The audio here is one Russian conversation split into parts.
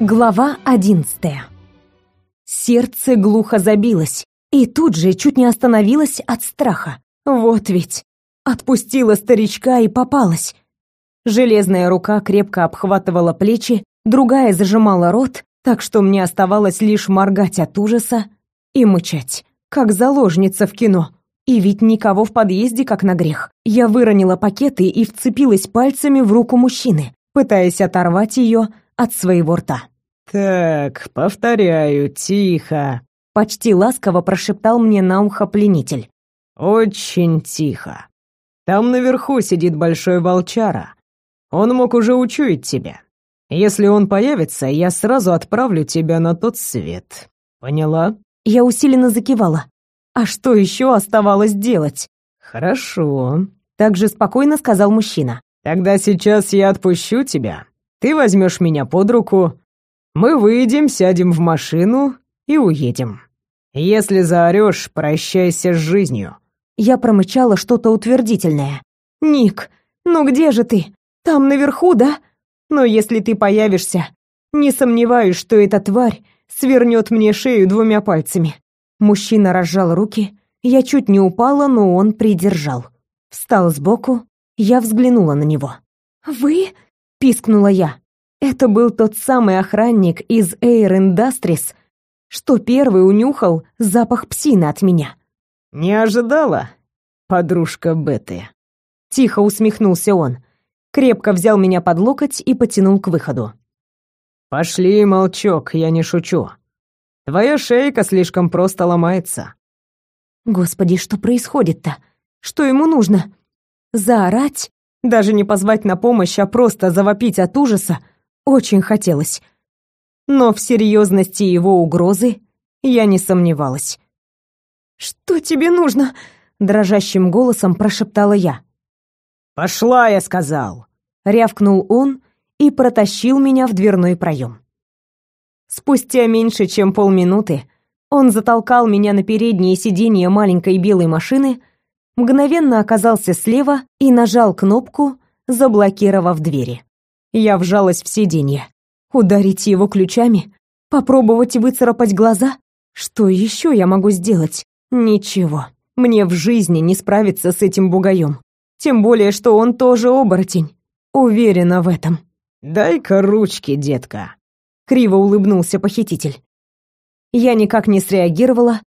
Глава одиннадцатая. Сердце глухо забилось и тут же чуть не остановилось от страха. Вот ведь отпустила старичка и попалась. Железная рука крепко обхватывала плечи, другая зажимала рот, так что мне оставалось лишь моргать от ужаса и мычать, как заложница в кино. И ведь никого в подъезде, как на грех. Я выронила пакеты и вцепилась пальцами в руку мужчины, пытаясь оторвать ее от своего рта. «Так, повторяю, тихо», — почти ласково прошептал мне на ухо пленитель. «Очень тихо. Там наверху сидит большой волчара. Он мог уже учуять тебя. Если он появится, я сразу отправлю тебя на тот свет. Поняла?» Я усиленно закивала. А что еще оставалось делать? «Хорошо», — так же спокойно сказал мужчина. «Тогда сейчас я отпущу тебя. Ты возьмешь меня под руку. Мы выйдем, сядем в машину и уедем. Если заорешь, прощайся с жизнью». Я промычала что-то утвердительное. «Ник, ну где же ты? Там наверху, да? Но если ты появишься, не сомневаюсь, что эта тварь свернет мне шею двумя пальцами». Мужчина разжал руки, я чуть не упала, но он придержал. Встал сбоку, я взглянула на него. «Вы?» — пискнула я. Это был тот самый охранник из Air Industries, что первый унюхал запах псины от меня. «Не ожидала, подружка Беты?» Тихо усмехнулся он, крепко взял меня под локоть и потянул к выходу. «Пошли, молчок, я не шучу. Твоя шейка слишком просто ломается». Господи, что происходит-то? Что ему нужно? Заорать? Даже не позвать на помощь, а просто завопить от ужаса очень хотелось. Но в серьезности его угрозы я не сомневалась. «Что тебе нужно?» — дрожащим голосом прошептала я. «Пошла, я сказал!» — рявкнул он и протащил меня в дверной проем. Спустя меньше чем полминуты он затолкал меня на переднее сиденье маленькой белой машины, мгновенно оказался слева и нажал кнопку, заблокировав двери. Я вжалась в сиденье. Ударить его ключами? Попробовать выцарапать глаза? Что еще я могу сделать? Ничего. Мне в жизни не справиться с этим бугаем. Тем более, что он тоже оборотень. Уверена в этом. «Дай-ка ручки, детка», Криво улыбнулся похититель. Я никак не среагировала.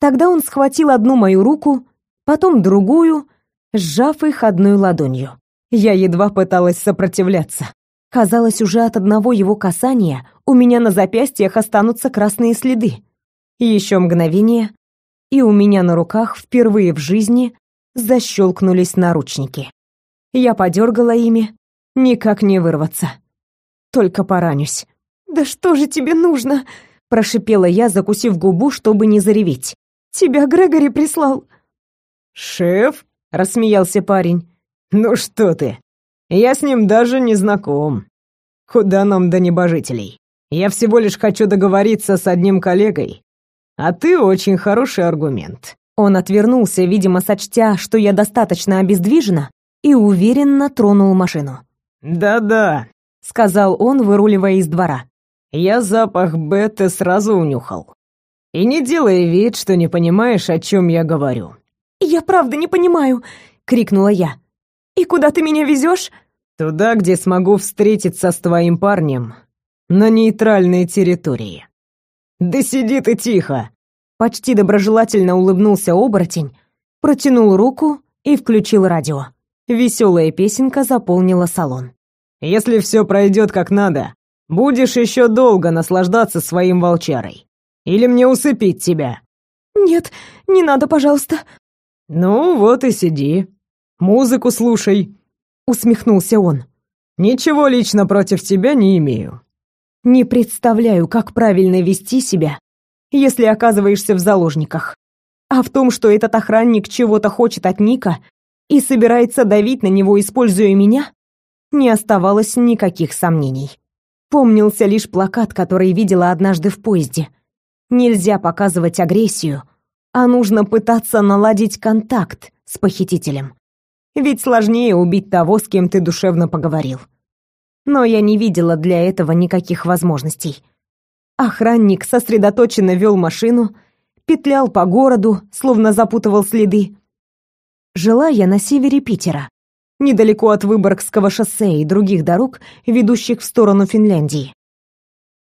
Тогда он схватил одну мою руку, потом другую, сжав их одной ладонью. Я едва пыталась сопротивляться. Казалось, уже от одного его касания у меня на запястьях останутся красные следы. Еще мгновение, и у меня на руках впервые в жизни защелкнулись наручники. Я подергала ими, никак не вырваться. Только поранюсь. «Да что же тебе нужно?» — прошипела я, закусив губу, чтобы не зареветь. «Тебя Грегори прислал». «Шеф?» — рассмеялся парень. «Ну что ты? Я с ним даже не знаком. Куда нам до небожителей? Я всего лишь хочу договориться с одним коллегой. А ты очень хороший аргумент». Он отвернулся, видимо, сочтя, что я достаточно обездвижена, и уверенно тронул машину. «Да-да», — сказал он, выруливая из двора. Я запах беты сразу унюхал. И не делай вид, что не понимаешь, о чем я говорю. «Я правда не понимаю!» — крикнула я. «И куда ты меня везешь?» «Туда, где смогу встретиться с твоим парнем. На нейтральной территории». «Да сиди ты тихо!» Почти доброжелательно улыбнулся оборотень, протянул руку и включил радио. Веселая песенка заполнила салон. «Если все пройдет как надо, Будешь еще долго наслаждаться своим волчарой. Или мне усыпить тебя?» «Нет, не надо, пожалуйста». «Ну вот и сиди. Музыку слушай», — усмехнулся он. «Ничего лично против тебя не имею». «Не представляю, как правильно вести себя, если оказываешься в заложниках. А в том, что этот охранник чего-то хочет от Ника и собирается давить на него, используя меня, не оставалось никаких сомнений». Помнился лишь плакат, который видела однажды в поезде. Нельзя показывать агрессию, а нужно пытаться наладить контакт с похитителем. Ведь сложнее убить того, с кем ты душевно поговорил. но я не видела для этого никаких возможностей. Охранник сосредоточенно вел машину, петлял по городу, словно запутывал следы. Жила я на севере Питера, недалеко от Выборгского шоссе и других дорог, ведущих в сторону Финляндии.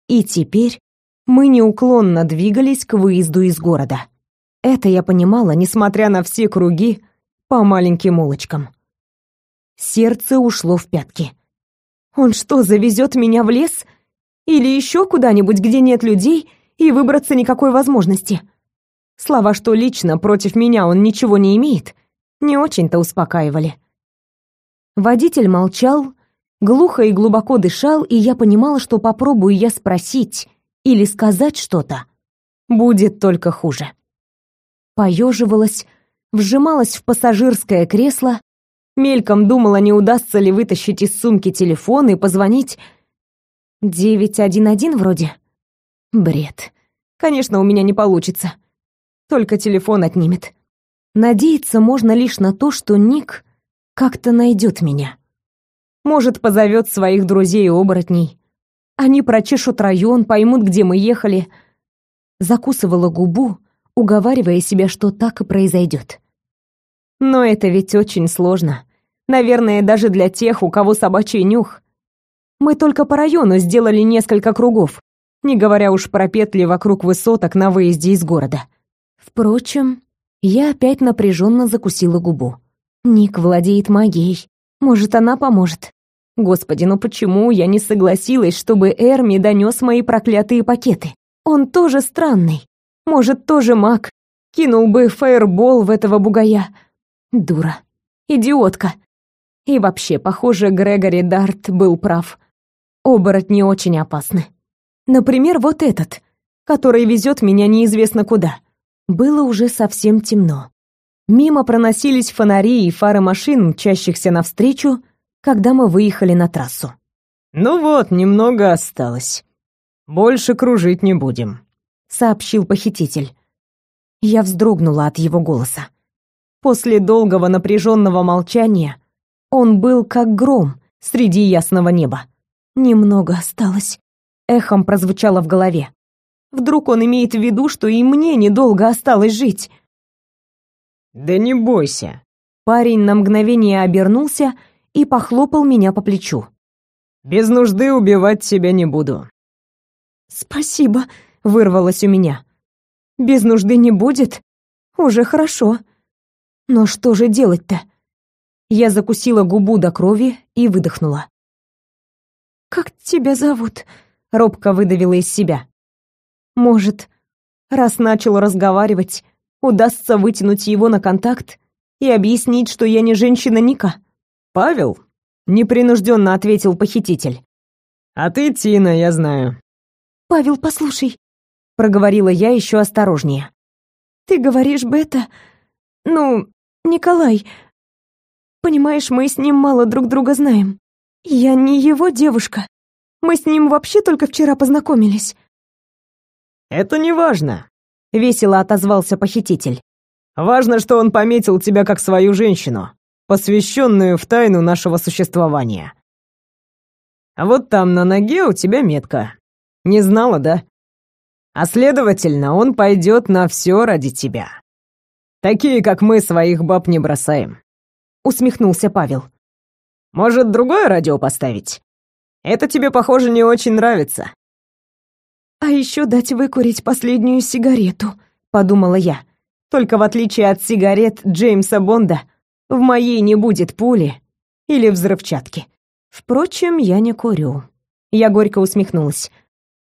И теперь мы неуклонно двигались к выезду из города. Это я понимала, несмотря на все круги по маленьким улочкам. Сердце ушло в пятки. Он что, завезет меня в лес? Или еще куда-нибудь, где нет людей, и выбраться никакой возможности? Слова, что лично против меня он ничего не имеет, не очень-то успокаивали. Водитель молчал, глухо и глубоко дышал, и я понимала, что попробую я спросить или сказать что-то, будет только хуже. Поеживалась, вжималась в пассажирское кресло, мельком думала, не удастся ли вытащить из сумки телефон и позвонить. 911 вроде. Бред. Конечно, у меня не получится. Только телефон отнимет. Надеяться можно лишь на то, что Ник как-то найдет меня. Может, позовет своих друзей-оборотней. Они прочешут район, поймут, где мы ехали. Закусывала губу, уговаривая себя, что так и произойдет. Но это ведь очень сложно. Наверное, даже для тех, у кого собачий нюх. Мы только по району сделали несколько кругов, не говоря уж про петли вокруг высоток на выезде из города. Впрочем, я опять напряженно закусила губу. Ник владеет магией. Может, она поможет. Господи, ну почему я не согласилась, чтобы Эрми донес мои проклятые пакеты? Он тоже странный. Может, тоже маг. Кинул бы фаербол в этого бугая. Дура. Идиотка. И вообще, похоже, Грегори Дарт был прав. Оборотни очень опасны. Например, вот этот, который везет меня неизвестно куда. Было уже совсем темно. Мимо проносились фонари и фары машин, мчащихся навстречу, когда мы выехали на трассу. «Ну вот, немного осталось. Больше кружить не будем», — сообщил похититель. Я вздрогнула от его голоса. После долгого напряженного молчания он был как гром среди ясного неба. «Немного осталось», — эхом прозвучало в голове. Вдруг он имеет в виду, что и мне недолго осталось жить? Да не бойся. Парень на мгновение обернулся и похлопал меня по плечу. Без нужды убивать себя не буду. Спасибо, вырвалось у меня. Без нужды не будет. Уже хорошо. Но что же делать-то? Я закусила губу до крови и выдохнула. Как тебя зовут? робко выдавила из себя. Может, раз начал разговаривать, удастся вытянуть его на контакт и объяснить, что я не женщина Ника? «Павел?» — непринужденно ответил похититель. «А ты Тина, я знаю». «Павел, послушай», — проговорила я еще осторожнее. «Ты говоришь Бета? Ну, Николай. Понимаешь, мы с ним мало друг друга знаем. Я не его девушка. Мы с ним вообще только вчера познакомились. «Это не важно», — весело отозвался похититель. «Важно, что он пометил тебя как свою женщину, посвященную в тайну нашего существования. А вот там на ноге у тебя метка. Не знала, да? А следовательно, он пойдет на все ради тебя. Такие, как мы, своих баб не бросаем», — усмехнулся Павел. «Может, другое радио поставить? Это тебе, похоже, не очень нравится». А еще дать выкурить последнюю сигарету, подумала я. Только в отличие от сигарет Джеймса Бонда, в моей не будет пули или взрывчатки. Впрочем, я не курю. Я горько усмехнулась.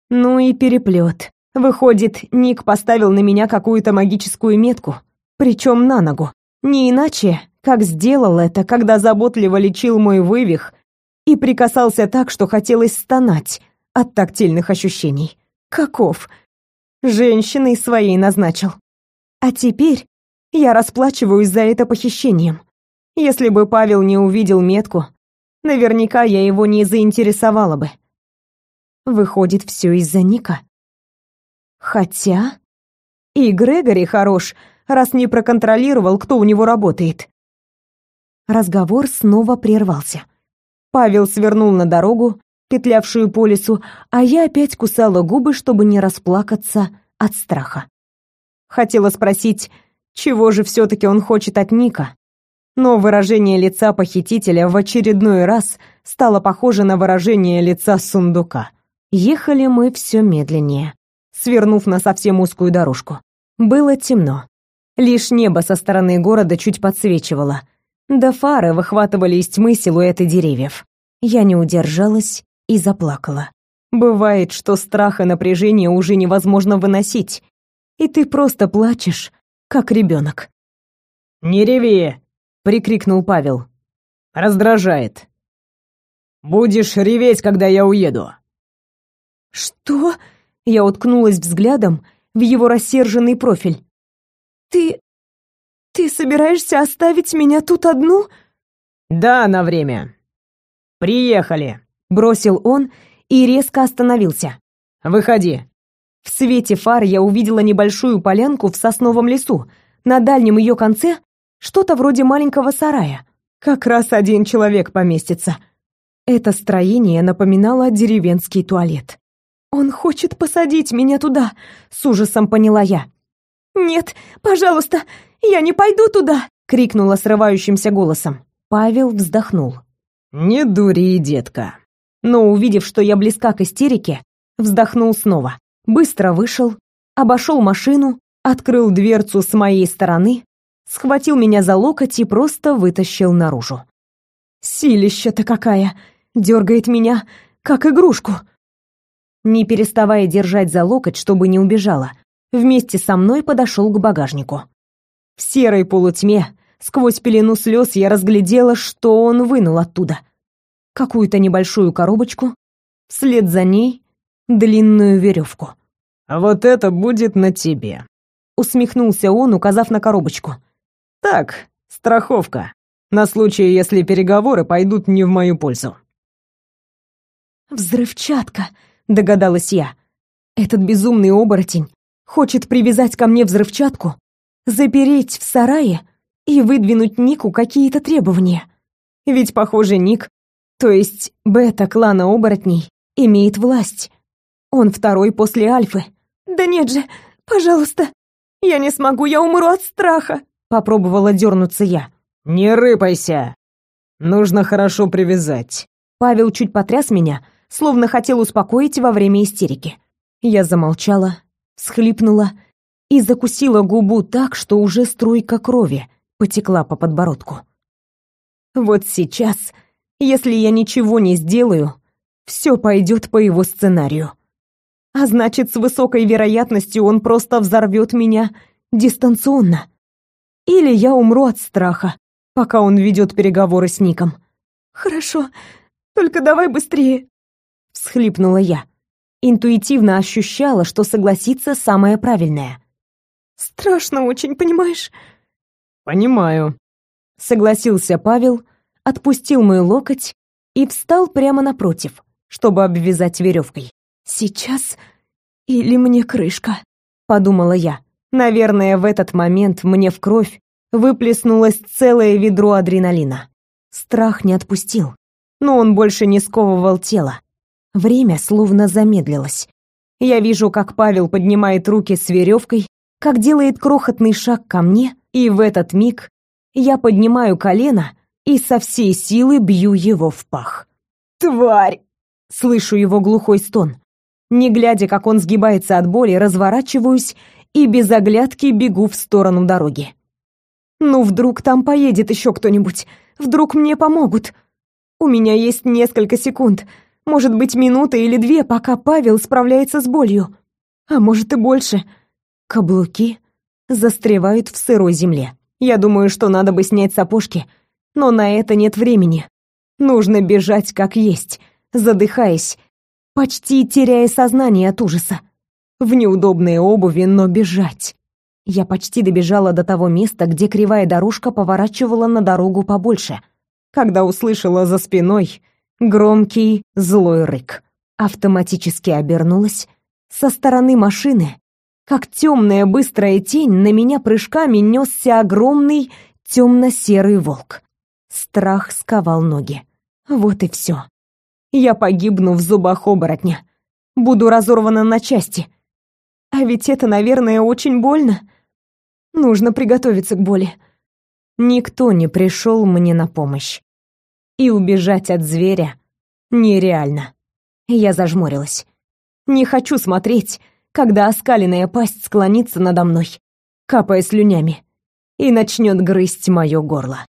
Ну и переплет. Выходит, Ник поставил на меня какую-то магическую метку, причем на ногу. Не иначе, как сделал это, когда заботливо лечил мой вывих и прикасался так, что хотелось стонать от тактильных ощущений. Каков? Женщиной своей назначил. А теперь я расплачиваюсь за это похищением. Если бы Павел не увидел метку, наверняка я его не заинтересовала бы. Выходит, все из-за Ника. Хотя... И Грегори хорош, раз не проконтролировал, кто у него работает. Разговор снова прервался. Павел свернул на дорогу, петлявшую по лесу, а я опять кусала губы, чтобы не расплакаться от страха. Хотела спросить, чего же все-таки он хочет от Ника, но выражение лица похитителя в очередной раз стало похоже на выражение лица сундука. Ехали мы все медленнее, свернув на совсем узкую дорожку. Было темно. Лишь небо со стороны города чуть подсвечивало, да фары выхватывали из тьмы силуэты деревьев. Я не удержалась и заплакала. Бывает, что страх и напряжение уже невозможно выносить, и ты просто плачешь, как ребенок. «Не реви!» — прикрикнул Павел. «Раздражает. Будешь реветь, когда я уеду». «Что?» — я уткнулась взглядом в его рассерженный профиль. «Ты... ты собираешься оставить меня тут одну?» «Да, на время. Приехали», — бросил он и резко остановился. «Выходи». В свете фар я увидела небольшую полянку в сосновом лесу. На дальнем ее конце что-то вроде маленького сарая. Как раз один человек поместится. Это строение напоминало деревенский туалет. «Он хочет посадить меня туда», — с ужасом поняла я. «Нет, пожалуйста, я не пойду туда!» — крикнула срывающимся голосом. Павел вздохнул. «Не дури, детка!» Но, увидев, что я близка к истерике, вздохнул снова. Быстро вышел, обошел машину, открыл дверцу с моей стороны, схватил меня за локоть и просто вытащил наружу. Силища-то какая! Дергает меня, как игрушку. Не переставая держать за локоть, чтобы не убежала, вместе со мной подошел к багажнику. В серой полутьме, сквозь пелену слез, я разглядела, что он вынул оттуда. Какую-то небольшую коробочку, вслед за ней длинную веревку. «А вот это будет на тебе», — усмехнулся он, указав на коробочку. «Так, страховка, на случай, если переговоры пойдут не в мою пользу». «Взрывчатка», — догадалась я. «Этот безумный оборотень Хочет привязать ко мне взрывчатку, запереть в сарае и выдвинуть Нику какие-то требования. Ведь, похоже, Ник, то есть бета клана оборотней, имеет власть. Он второй после Альфы. Да нет же, пожалуйста, я не смогу, я умру от страха. Попробовала дернуться я. Не рыпайся. Нужно хорошо привязать. Павел чуть потряс меня, словно хотел успокоить во время истерики. Я замолчала, схлипнула и закусила губу так, что уже струйка крови потекла по подбородку. Вот сейчас, если я ничего не сделаю, все пойдет по его сценарию. А значит, с высокой вероятностью он просто взорвет меня дистанционно. Или я умру от страха, пока он ведет переговоры с Ником. «Хорошо, только давай быстрее», — всхлипнула я интуитивно ощущала, что согласиться самое правильное. «Страшно очень, понимаешь?» «Понимаю», — согласился Павел, отпустил мой локоть и встал прямо напротив, чтобы обвязать веревкой. «Сейчас или мне крышка?» — подумала я. Наверное, в этот момент мне в кровь выплеснулось целое ведро адреналина. Страх не отпустил, но он больше не сковывал тело. Время словно замедлилось. Я вижу, как Павел поднимает руки с веревкой, как делает крохотный шаг ко мне, и в этот миг я поднимаю колено и со всей силы бью его в пах. «Тварь!» — слышу его глухой стон. Не глядя, как он сгибается от боли, разворачиваюсь и без оглядки бегу в сторону дороги. Ну, вдруг там поедет еще кто-нибудь, вдруг мне помогут. У меня есть несколько секунд — может быть, минута или две, пока Павел справляется с болью. А может и больше. Каблуки застревают в сырой земле. Я думаю, что надо бы снять сапожки, но на это нет времени. Нужно бежать как есть, задыхаясь, почти теряя сознание от ужаса. В неудобной обуви, но бежать. Я почти добежала до того места, где кривая дорожка поворачивала на дорогу побольше, когда услышала за спиной Громкий, злой рык. Автоматически обернулась. Со стороны машины, как темная быстрая тень, на меня прыжками несся огромный темно-серый волк. Страх сковал ноги. Вот и все. Я погибну в зубах оборотня. Буду разорвана на части. А ведь это, наверное, очень больно. Нужно приготовиться к боли. Никто не пришел мне на помощь. И убежать от зверя нереально. Я зажмурилась. Не хочу смотреть, когда оскаленная пасть склонится надо мной, капая слюнями, и начнет грызть мое горло.